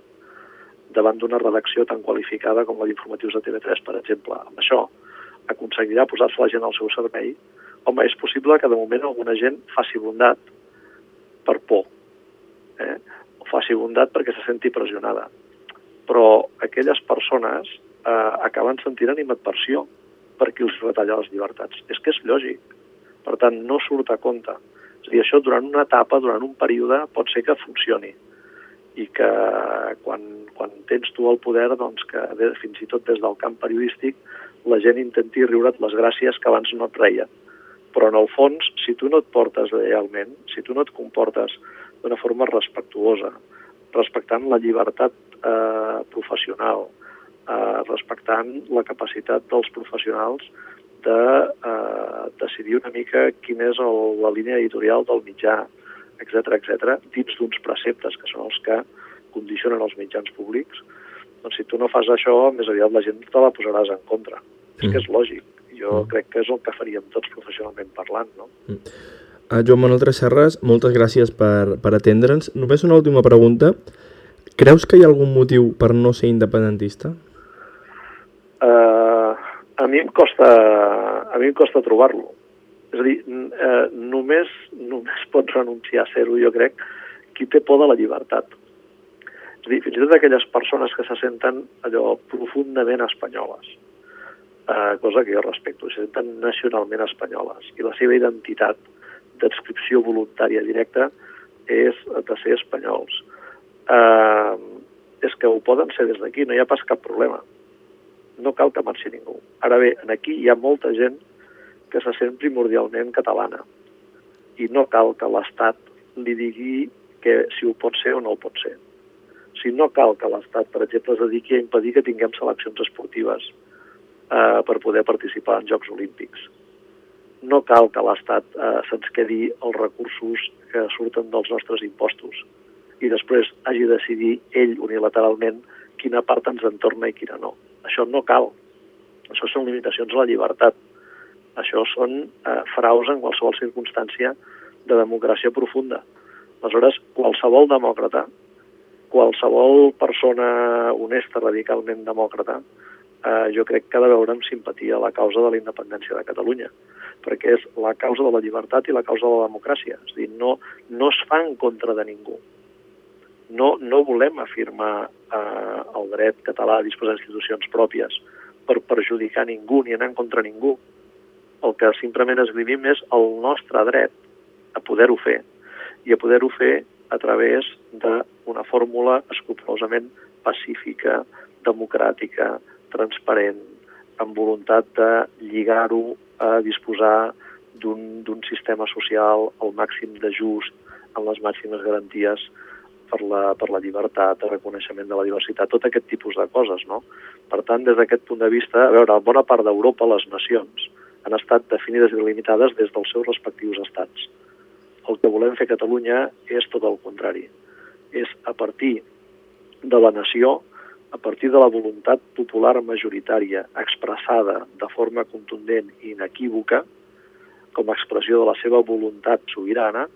davant d'una redacció tan qualificada com la d'informatius de TV3, per exemple, amb això aconseguirà posar-se la gent al seu servei, home, és possible que de moment alguna gent faci bondat per por, eh? o faci bondat perquè se senti pressionada. Però aquelles persones eh, acaben sentint animadversió per qui els retalla les llibertats. És que és lògic. Per tant, no surt a compte. És a dir, això durant una etapa, durant un període, pot ser que funcioni i que quan, quan tens tu el poder, doncs que de, fins i tot des del camp periodístic la gent intenti riure't les gràcies que abans no et reien. Però en el fons, si tu no et portes lleialment, si tu no et comportes d'una forma respectuosa, respectant la llibertat eh, professional, eh, respectant la capacitat dels professionals de eh, decidir una mica quina és el, la línia editorial del mitjà, etc etc, dins d'uns preceptes que són els que condicionen els mitjans públics, doncs si tu no fas això, més aviat la gent te la posaràs en contra. Mm. És que és lògic. Jo mm. crec que és el que faríem tots professionalment parlant, no? Mm. Uh, Joan Manuel Tresserres, moltes gràcies per, per atendre'ns. Només una última pregunta. Creus que hi ha algun motiu per no ser independentista? Uh, a mi em costa, a mi em costa trobar-lo. És a dir, eh, només, només pot renunciar a ser-ho, jo crec, qui té por de la llibertat. És a dir, fins i tot aquelles persones que se senten allò profundament espanyoles, eh, cosa que jo respecto, se senten nacionalment espanyoles, i la seva identitat d'adscripció voluntària directa és de ser espanyols. Eh, és que ho poden ser des d'aquí, no hi ha pas cap problema. No cal que marxi ningú. Ara bé, aquí hi ha molta gent que se sent primordialment catalana i no cal que l'Estat li digui que si ho pot ser o no ho pot ser. Si no cal que l'Estat, per exemple, es dediqui a impedir que tinguem seleccions esportives eh, per poder participar en Jocs Olímpics. No cal que l'Estat eh, se'ns quedi els recursos que surten dels nostres impostos i després hagi de decidir ell unilateralment quina part ens entorna i quina no. Això no cal. Això són limitacions a la llibertat això són eh, fraus en qualsevol circumstància de democràcia profunda. Aleshores, qualsevol demòcrata, qualsevol persona honesta, radicalment demòcrata, eh, jo crec que ha de veure amb simpatia la causa de la independència de Catalunya, perquè és la causa de la llibertat i la causa de la democràcia. És a dir, no, no es fa en contra de ningú. No, no volem afirmar eh, el dret català a disposar d'institucions pròpies per perjudicar ningú ni anar en contra ningú el que simplement esgrimim és el nostre dret a poder-ho fer i a poder-ho fer a través d'una fórmula escrupolosament pacífica, democràtica, transparent, amb voluntat de lligar-ho a disposar d'un sistema social al màxim de just, amb les màximes garanties per la, per la llibertat, el reconeixement de la diversitat, tot aquest tipus de coses, no? Per tant, des d'aquest punt de vista, a veure, bona part d'Europa, les nacions, han estat definides i delimitades des dels seus respectius estats. El que volem fer a Catalunya és tot el contrari. És a partir de la nació, a partir de la voluntat popular majoritària expressada de forma contundent i inequívoca, com a expressió de la seva voluntat sobirana,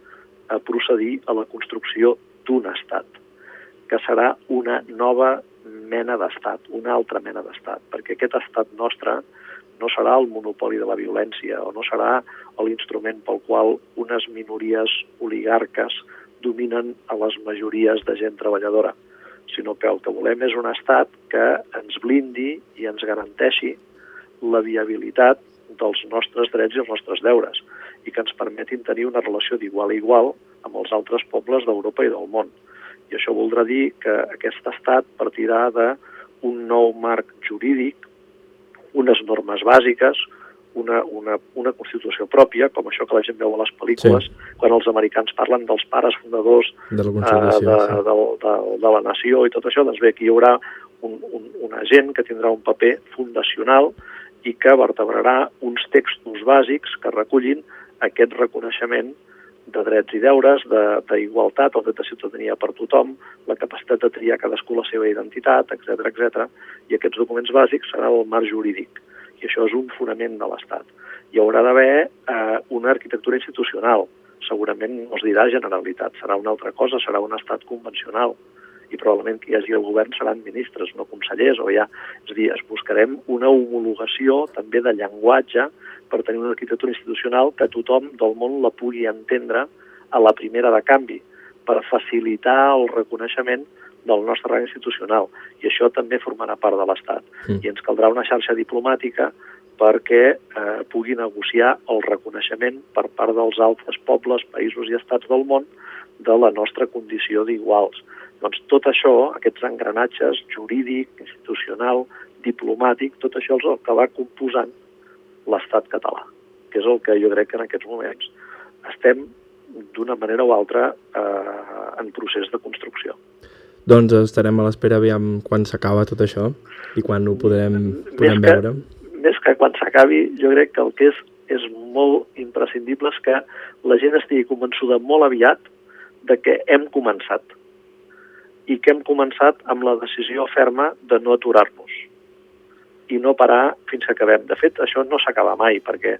a procedir a la construcció d'un estat, que serà una nova mena d'estat, una altra mena d'estat, perquè aquest estat nostre no serà el monopoli de la violència o no serà l'instrument pel qual unes minories oligarques dominen a les majories de gent treballadora, sinó que el que volem és un estat que ens blindi i ens garanteixi la viabilitat dels nostres drets i els nostres deures i que ens permetin tenir una relació d'igual a igual amb els altres pobles d'Europa i del món. I això voldrà dir que aquest estat partirà d'un nou marc jurídic unes normes bàsiques, una, una, una constitució pròpia, com això que la gent veu a les pel·lícules, sí. quan els americans parlen dels pares fundadors de la, uh, de, sí. de, de, de la nació i tot això, doncs bé, aquí hi haurà un, un, una gent que tindrà un paper fundacional i que vertebrarà uns textos bàsics que recullin aquest reconeixement de drets i deures, d'igualtat, el dret de ciutadania per tothom, la capacitat de triar cadascú la seva identitat, etc etc. i aquests documents bàsics serà el marc jurídic. I això és un fonament de l'Estat. Hi haurà d'haver eh, una arquitectura institucional. Segurament no es dirà Generalitat, serà una altra cosa, serà un estat convencional i probablement que hi hagi el govern seran ministres, no consellers, o ja, és a dir, es buscarem una homologació també de llenguatge per tenir una arquitectura institucional que tothom del món la pugui entendre a la primera de canvi, per facilitar el reconeixement del nostre rang institucional i això també formarà part de l'Estat. Mm. I ens caldrà una xarxa diplomàtica perquè eh, pugui negociar el reconeixement per part dels altres pobles, països i estats del món de la nostra condició d'iguals. Doncs tot això, aquests engranatges jurídic, institucional, diplomàtic, tot això és el que va composant l'estat català, que és el que jo crec que en aquests moments estem d'una manera o altra eh, en procés de construcció. Doncs estarem a l'espera aviam quan s'acaba tot això i quan ho podrem, podrem Més que- veure. Més que quan s'acabi, jo crec que el que és, és molt imprescindible és que la gent estigui convençuda molt aviat de que hem començat i que hem començat amb la decisió ferma de no aturar-nos i no parar fins que acabem. De fet, això no s'acaba mai, perquè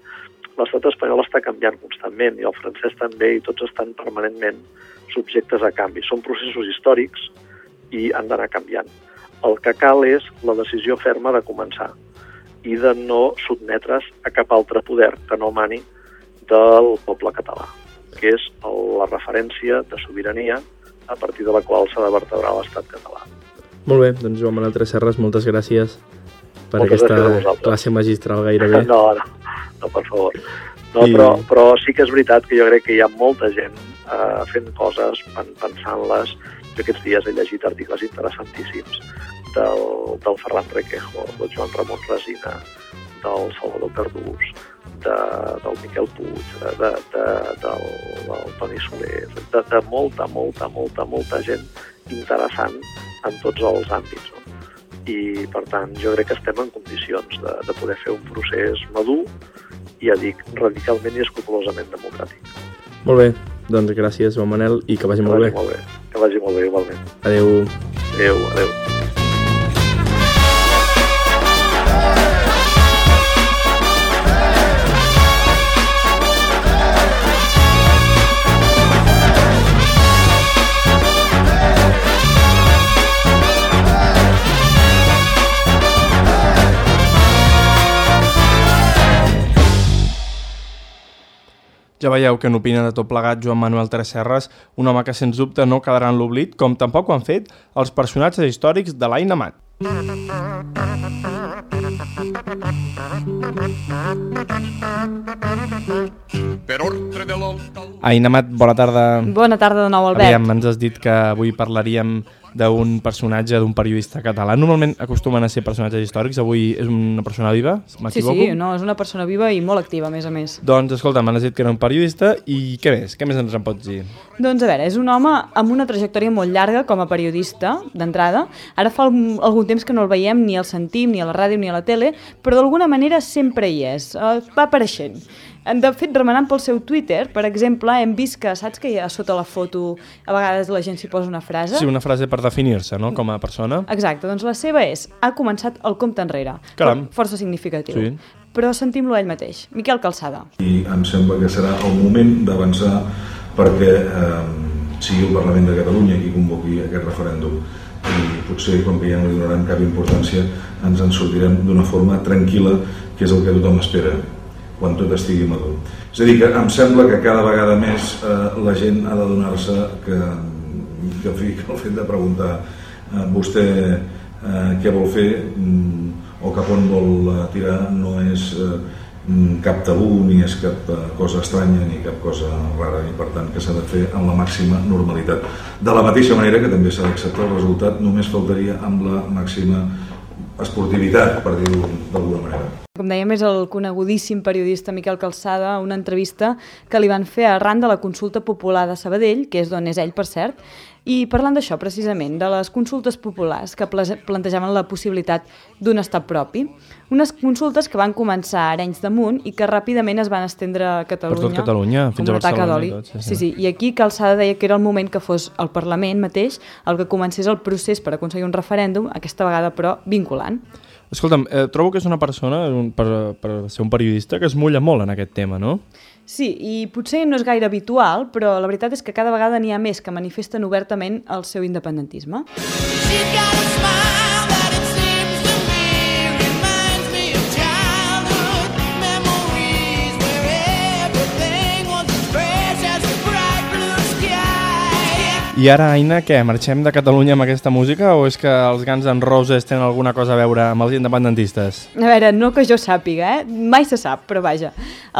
l'estat espanyol està canviant constantment i el francès també, i tots estan permanentment subjectes a canvi. Són processos històrics i han d'anar canviant. El que cal és la decisió ferma de començar i de no sotmetre's a cap altre poder que no mani del poble català, que és la referència de sobirania a partir de la qual s'ha de vertebrar l'estat català. Molt bé, doncs Joan Manuel Tresserres, moltes gràcies per Moltes aquesta classe magistral gairebé. No, no, no, per favor. No, I- però, però sí que és veritat que jo crec que hi ha molta gent eh, fent coses, pen- pensant-les. Jo aquests dies he llegit articles interessantíssims del, del Ferran Requejo, del Joan Ramon Resina, del Salvador Cardús, de, del Miquel Puig, de, de, de, del, del Toni Soler, de, de molta, molta, molta, molta gent interessant en tots els àmbits. No? I, per tant, jo crec que estem en condicions de, de poder fer un procés madur i, ja dic, radicalment i escrupolosament democràtic. Molt bé, doncs gràcies Joan Manel i que vagi Que molt vagi bé. molt bé. Que vagi molt bé, igualment. Adéu. Adéu, adéu. Ja veieu que n'opina de tot plegat Joan Manuel Tresserres, un home que sens dubte no quedarà en l'oblit, com tampoc ho han fet els personatges històrics de l'Aina Mat. Per ordre de l'alcalde. Aina Mat, bona tarda. Bona tarda de nou, Albert. Aviam, ens has dit que avui parlaríem d'un personatge, d'un periodista català. Normalment acostumen a ser personatges històrics, avui és una persona viva, Sí, m'equivoco? sí, no, és una persona viva i molt activa, a més a més. Doncs escolta, m'has dit que era un periodista i què més? Què més ens en pots dir? Doncs a veure, és un home amb una trajectòria molt llarga com a periodista, d'entrada. Ara fa algun temps que no el veiem, ni el sentim, ni a la ràdio, ni a la tele, però d'alguna manera sempre hi és, eh, va apareixent. De fet, remenant pel seu Twitter, per exemple, hem vist que, saps que hi ha sota la foto a vegades la gent s'hi posa una frase? Sí, una frase per definir-se, no?, com a persona. Exacte, doncs la seva és ha començat el compte enrere. Caram. For- Força significatiu. Sí. Però sentim-lo ell mateix. Miquel Calçada. i em sembla que serà el moment d'avançar perquè eh, sigui el Parlament de Catalunya qui convoqui aquest referèndum i potser, com que ja no li donaran cap importància, ens en sortirem d'una forma tranquil·la, que és el que tothom espera quan tot estigui madur. És a dir, que em sembla que cada vegada més eh, la gent ha de donar-se que, que, que el fet de preguntar eh, vostè eh, què vol fer mm, o cap on vol eh, tirar no és eh, mm, cap tabú ni és cap eh, cosa estranya ni cap cosa rara i per tant que s'ha de fer amb la màxima normalitat. De la mateixa manera que també s'ha d'acceptar el resultat, només faltaria amb la màxima esportivitat, per dir-ho d'alguna manera. Com dèiem, és el conegudíssim periodista Miquel Calçada, una entrevista que li van fer arran de la consulta popular de Sabadell, que és d'on és ell, per cert, i parlant d'això, precisament, de les consultes populars que plantejaven la possibilitat d'un estat propi. Unes consultes que van començar a Arenys de Munt i que ràpidament es van estendre a Catalunya. tot Catalunya, fins a Barcelona sí, sí, sí. sí. I aquí Calçada deia que era el moment que fos el Parlament mateix el que comencés el procés per aconseguir un referèndum, aquesta vegada però vinculant. Escolta'm, eh, trobo que és una persona, un, per, per ser un periodista, que es mulla molt en aquest tema, no? Sí, i potser no és gaire habitual, però la veritat és que cada vegada n'hi ha més que manifesten obertament el seu independentisme. She's got a smile I ara, Aina, què? Marxem de Catalunya amb aquesta música o és que els Guns N' Roses tenen alguna cosa a veure amb els independentistes? A veure, no que jo sàpiga, eh? Mai se sap, però vaja.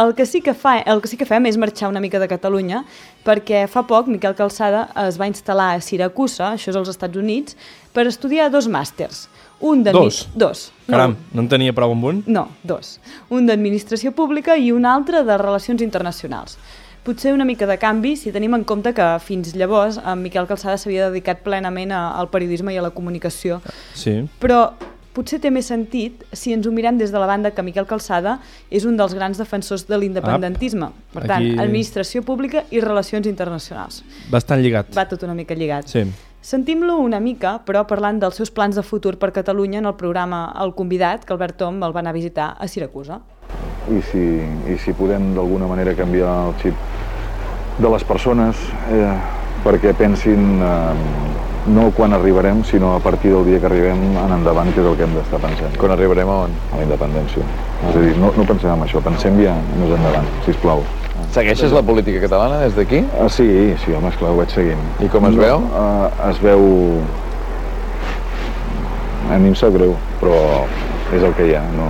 El que sí que, fa, el que, sí que fem és marxar una mica de Catalunya, perquè fa poc Miquel Calçada es va instal·lar a Siracusa, això és als Estats Units, per estudiar dos màsters. Un Dos? Dos. Caram, no en tenia prou amb un? No, dos. Un d'administració pública i un altre de relacions internacionals. Potser una mica de canvi si tenim en compte que fins llavors en Miquel Calçada s'havia dedicat plenament a- al periodisme i a la comunicació. Sí. Però potser té més sentit si ens ho mirem des de la banda que Miquel Calçada és un dels grans defensors de l'independentisme. Per tant, aquí- administració pública i relacions internacionals. Bastant lligat. Va tot una mica lligat. Sí. Sentim-lo una mica, però parlant dels seus plans de futur per Catalunya en el programa El Convidat, que Albert Tom el va anar a visitar a Siracusa. i si, i si podem d'alguna manera canviar el xip de les persones eh, perquè pensin eh, no quan arribarem, sinó a partir del dia que arribem en endavant, que és el que hem d'estar pensant. Quan arribarem a on? A la independència. És a dir, no, no pensem en això, pensem ja més endavant, si plau. Segueixes la política catalana des d'aquí? Ah, sí, sí, home, esclar, ho vaig seguint. I com es no, veu? Uh, es veu... A mi em sap greu, però és el que hi ha, no...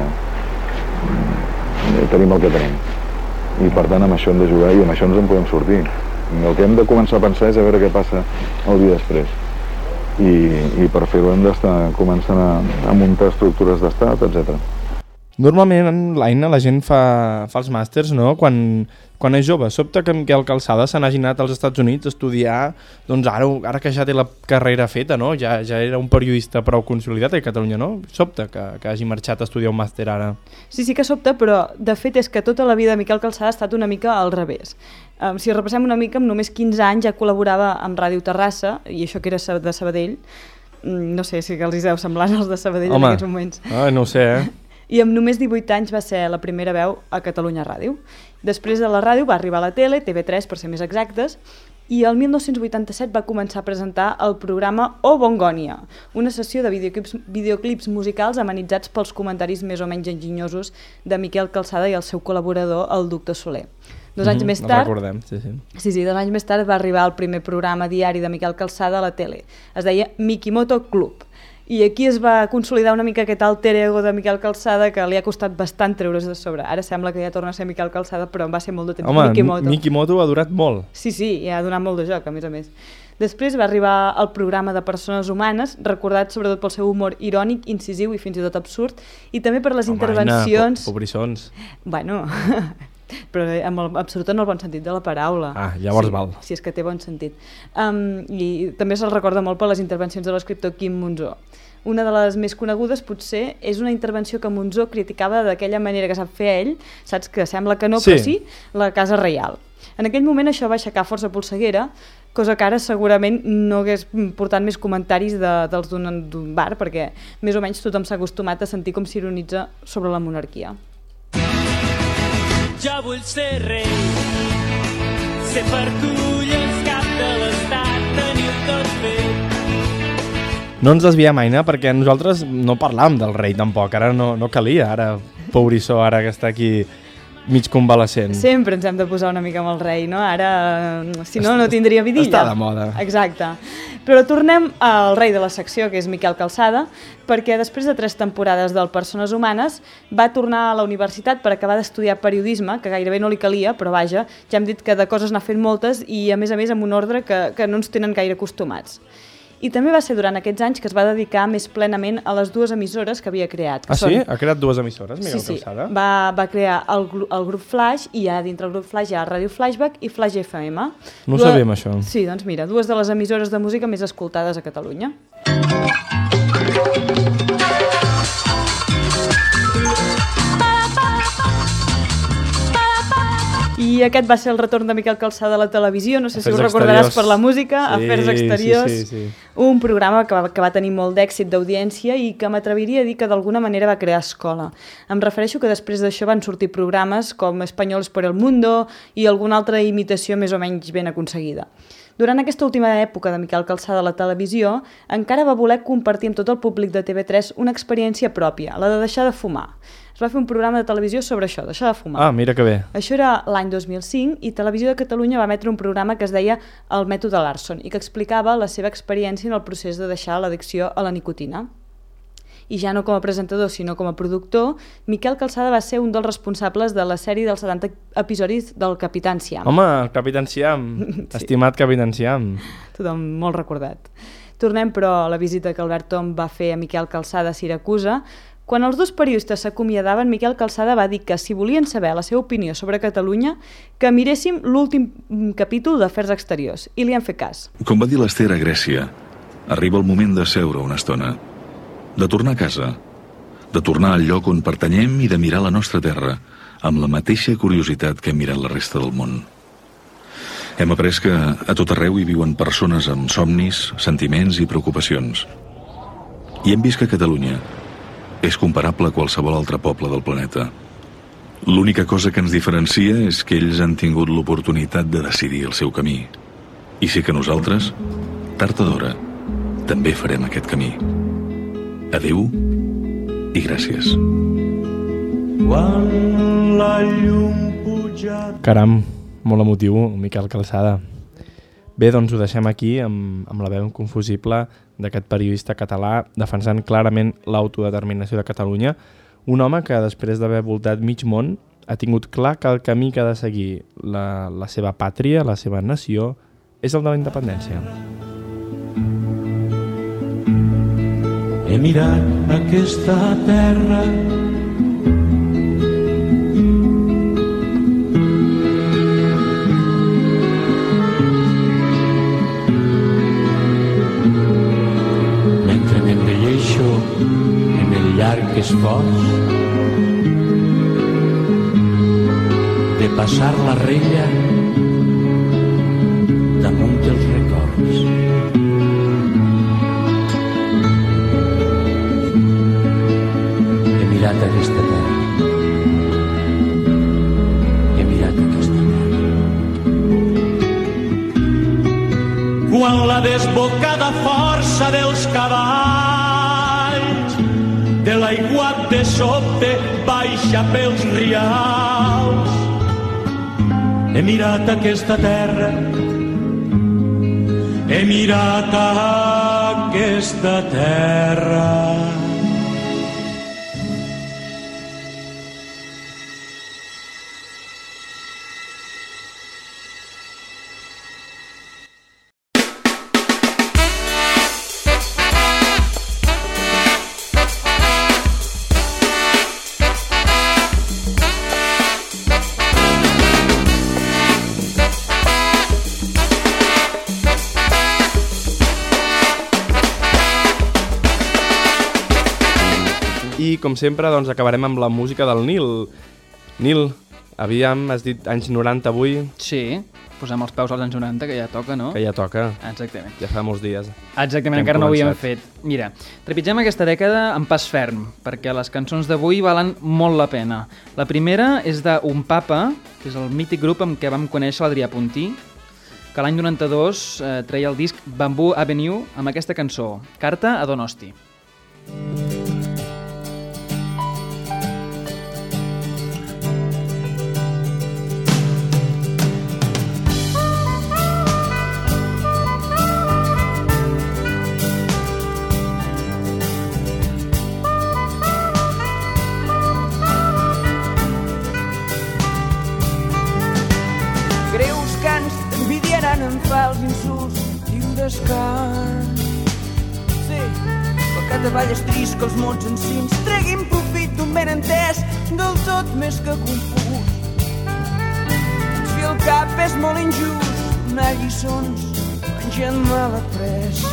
Tenim el que tenim. I per tant amb això hem de jugar i amb això ens en podem sortir. El que hem de començar a pensar és a veure què passa el dia després. I, i per fer-ho hem d'estar començant a, a muntar estructures d'estat, etc. Normalment, en l'Aina, la gent fa, fa els màsters, no?, quan, quan és jove. Sobte que Miquel Calçada se n'hagi anat als Estats Units a estudiar, doncs ara, ara que ja té la carrera feta, no?, ja, ja era un periodista prou consolidat a Catalunya, no? Sobte que, que hagi marxat a estudiar un màster ara. Sí, sí que sobta, però de fet és que tota la vida de Miquel Calçada ha estat una mica al revés. Um, si repassem una mica, amb només 15 anys ja col·laborava amb Ràdio Terrassa, i això que era de Sabadell, Mm, no sé si els hi deu semblar als de Sabadell Home, en aquests moments. ah, no sé, eh? I amb només 18 anys va ser la primera veu a Catalunya Ràdio. Després de la ràdio va arribar a la tele, TV3 per ser més exactes, i el 1987 va començar a presentar el programa O Bongònia, una sessió de videoclips, videoclips musicals amenitzats pels comentaris més o menys enginyosos de Miquel Calçada i el seu col·laborador, el doctor Soler. Dos anys Mhm, més tard, recordem, sí, sí. Sí, sí, dos anys més tard va arribar el primer programa diari de Miquel Calçada a la tele. Es deia Mikimoto Club. I aquí es va consolidar una mica aquest alter ego de Miquel Calçada que li ha costat bastant treure's de sobre. Ara sembla que ja torna a ser Miquel Calçada, però en va ser molt de temps. Home, Mikimoto. Mikimoto ha durat molt. Sí, sí, i ha donat molt de joc, a més a més. Després va arribar el programa de Persones Humanes, recordat sobretot pel seu humor irònic, incisiu i fins i tot absurd, i també per les Home, intervencions... Aina, po pobrissons. Bueno, però amb el, absolut en el bon sentit de la paraula. Ah, llavors sí, val. Si és que té bon sentit. Um, I també se'l recorda molt per les intervencions de l'escriptor Quim Monzó. Una de les més conegudes, potser, és una intervenció que Monzó criticava d'aquella manera que sap fer ell, saps que sembla que no, Sí. però sí, la Casa Reial. En aquell moment això va aixecar força polseguera, cosa que ara segurament no hagués portat més comentaris de, dels d'un bar, perquè més o menys tothom s'ha acostumat a sentir com s'ironitza sobre la monarquia. Jo vull ser rei, ser per tu llens cap de l'estat, tenir tot fet. No ens desviem, Aina, perquè nosaltres no parlàvem del rei tampoc, ara no, no calia, ara, pobrissó, ara que està aquí mig convalescent. Sempre ens hem de posar una mica amb el rei, no? Ara, eh, si no, no tindria vidilla. Està de moda. Exacte. Però tornem al rei de la secció, que és Miquel Calçada, perquè després de tres temporades del Persones Humanes va tornar a la universitat per acabar d'estudiar periodisme, que gairebé no li calia, però vaja, ja hem dit que de coses n'ha fet moltes i a més a més amb un ordre que, que no ens tenen gaire acostumats. I també va ser durant aquests anys que es va dedicar més plenament a les dues emissores que havia creat. Que Ah, sí? són- Ha creat dues emissores, Miguel sí, sí. Calçada? Va, va crear el, el grup Flash i ja dintre el grup Flash hi ha Ràdio Flashback i Flash FM. No ho sabíem, això. Sí, doncs mira, dues de les emissores de música més escoltades a Catalunya. I aquest va ser el retorn de Miquel Calçada a la televisió, no sé si Afers ho recordaràs exteriors. per la música, Sí, Afers sí, Exteriors, sí, sí. un programa que va, que va tenir molt d'èxit d'audiència i que m'atreviria a dir que d'alguna manera va crear escola. Em refereixo que després d'això van sortir programes com Espanyols per el Mundo i alguna altra imitació més o menys ben aconseguida. Durant aquesta última època de Miquel Calçada a la televisió, encara va voler compartir amb tot el públic de TV3 una experiència pròpia, la de deixar de fumar. Es va fer un programa de televisió sobre això, deixar de fumar. Ah, mira que bé. Això era l'any 2005 i Televisió de Catalunya va emetre un programa que es deia El mètode Larson i que explicava la seva experiència en el procés de deixar l'addicció a la nicotina. I ja no com a presentador, sinó com a productor, Miquel Calçada va ser un dels responsables de la sèrie dels 70 episodis del Capitán Siam. Home, el Capitán Siam. sí. Estimat Capitán Siam. Tothom molt recordat. Tornem, però, a la visita que Albert Tom va fer a Miquel Calçada a Siracusa. Quan els dos periodistes s'acomiadaven, Miquel Calçada va dir que si volien saber la seva opinió sobre Catalunya, que miréssim l'últim mm, capítol d'Afers Exteriors. I li han fet cas. Com va dir l'Ester a Grècia, arriba el moment de seure una estona, de tornar a casa, de tornar al lloc on pertanyem i de mirar la nostra terra amb la mateixa curiositat que hem mirat la resta del món. Hem après que a tot arreu hi viuen persones amb somnis, sentiments i preocupacions. I hem vist que Catalunya és comparable a qualsevol altre poble del planeta. L'única cosa que ens diferencia és que ells han tingut l'oportunitat de decidir el seu camí. I sí que nosaltres, tard o d'hora, també farem aquest camí. Adeu i gràcies. Quan la llum puja... Caram, molt emotiu, Miquel Calçada. Bé, doncs ho deixem aquí amb, amb la veu inconfusible d'aquest periodista català defensant clarament l'autodeterminació de Catalunya, un home que després d'haver voltat mig món ha tingut clar que el camí que ha de seguir la, la seva pàtria, la seva nació, és el de la independència. He mirat aquesta terra el llarg esforç de passar la rella de sobte baixa pels rials. He mirat aquesta terra, he mirat aquesta terra. Com sempre, doncs, acabarem amb la música del Nil. Nil, aviam, has dit anys 90 avui, Sí, posem els peus als anys 90, que ja toca, no? que ja toca. Exactament. Ja fa molts dies. Exactament, encara no ho havíem començat. fet. Mira, trepitgem aquesta dècada en pas ferm, perquè les cançons d'avui valen molt la pena. La primera és d'Un Papa, que és el mític grup amb què vam conèixer l'Adrià Puntí, que l'any 92 eh, treia el disc Bamboo Avenue amb aquesta cançó, Carta a Donosti. Greus tot més que confús. Si el cap és molt injust, donar lliçons quan gent mal après.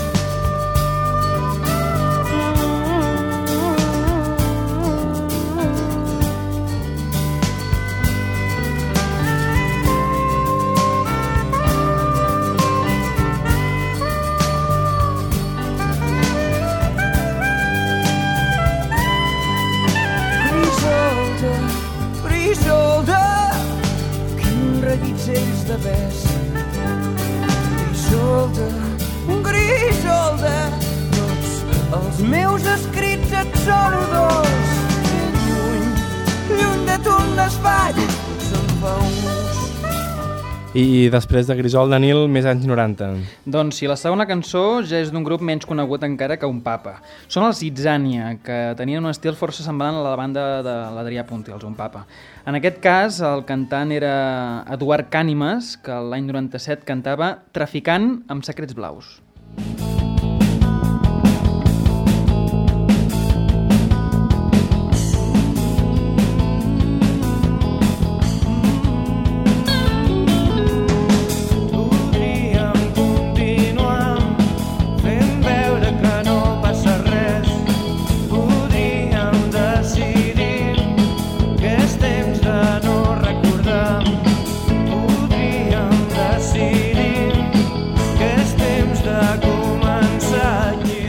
Després de Grisol de Nil, més anys 90. Doncs sí, la segona cançó ja és d'un grup menys conegut encara que un papa. Són els Itzania, que tenien un estil força semblant a la banda de l'Adrià Punti, els Un Papa. En aquest cas, el cantant era Eduard Cànimes, que l'any 97 cantava Traficant amb secrets blaus.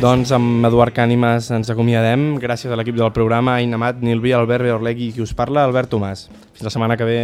Doncs amb Eduard Cànimes ens acomiadem. Gràcies a l'equip del programa, Aina Mat, Nilvi, Albert Beorlegui i qui us parla, Albert Tomàs. Fins la setmana que ve.